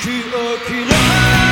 記憶の